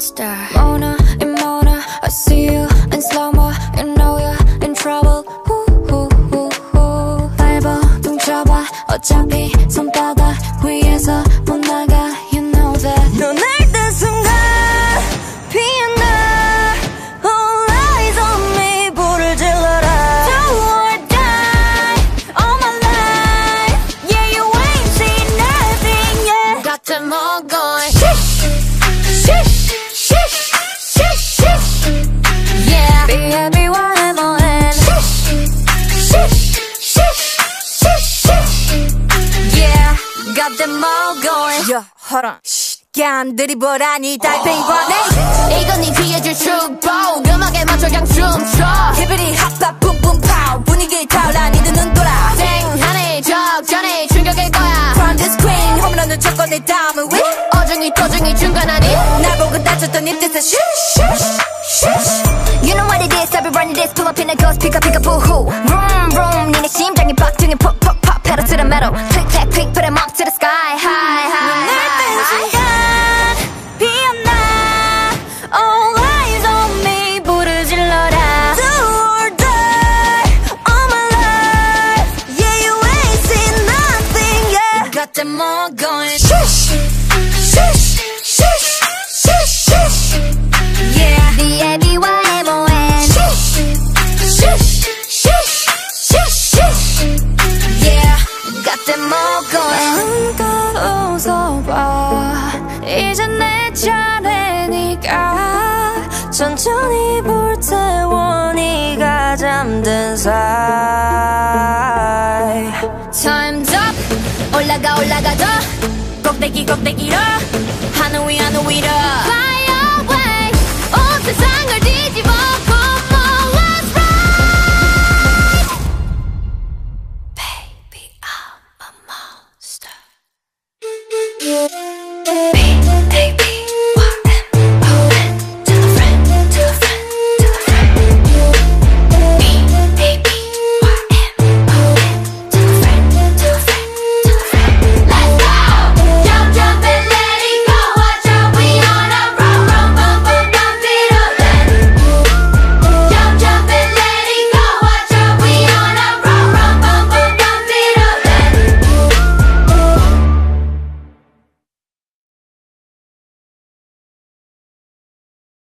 star Mona and Mona I see you in slow-mo You know you're in trouble 후후후후 밟아 둥쳐봐 어차피 손바닥 위에서 못 나가 You know that 너날뜬 순간 피어나 All eyes on me 불을 질러라 Do or die all my life Yeah you ain't seen nothing yet Got them all going Got them all going 야 hold on 깐들이 보라니 달팽이과 내 이건 네 귀에 줄 축복 음악에 맞춰 그냥 춤춰 히비리 핫팟 뿜뿜 파우 분위기 타올라 니들 눈 돌아 땡하네 적잖네 충격일 거야 From this queen 홈런을 쳤고 내다 음은 위 어중이 토중이 중간 아니 날 보고 다쳤던 이 뜻은 쉬쉬 쉬쉬 You know what it is, I be running this Pull up in a ghost, pick up, pick up, boo-hoo Vroom, vroom, 니네 심장이 박동이 pop, pop, pop Pedal to the metal, click, clack, click, put 'em up to the sky them all going Shush Shush Shush Shush Shush Yeah B-A-B-Y-M-O-N Shush Shush Shush Shush Shush Yeah Got them all going 마음껏 웃어봐 이제 내 차례니까 천천히 불태워 네가 잠든 사이 Time's up 올라가 올라가 더 꼭대기 꼭대기로. 하늘 위 하늘 위로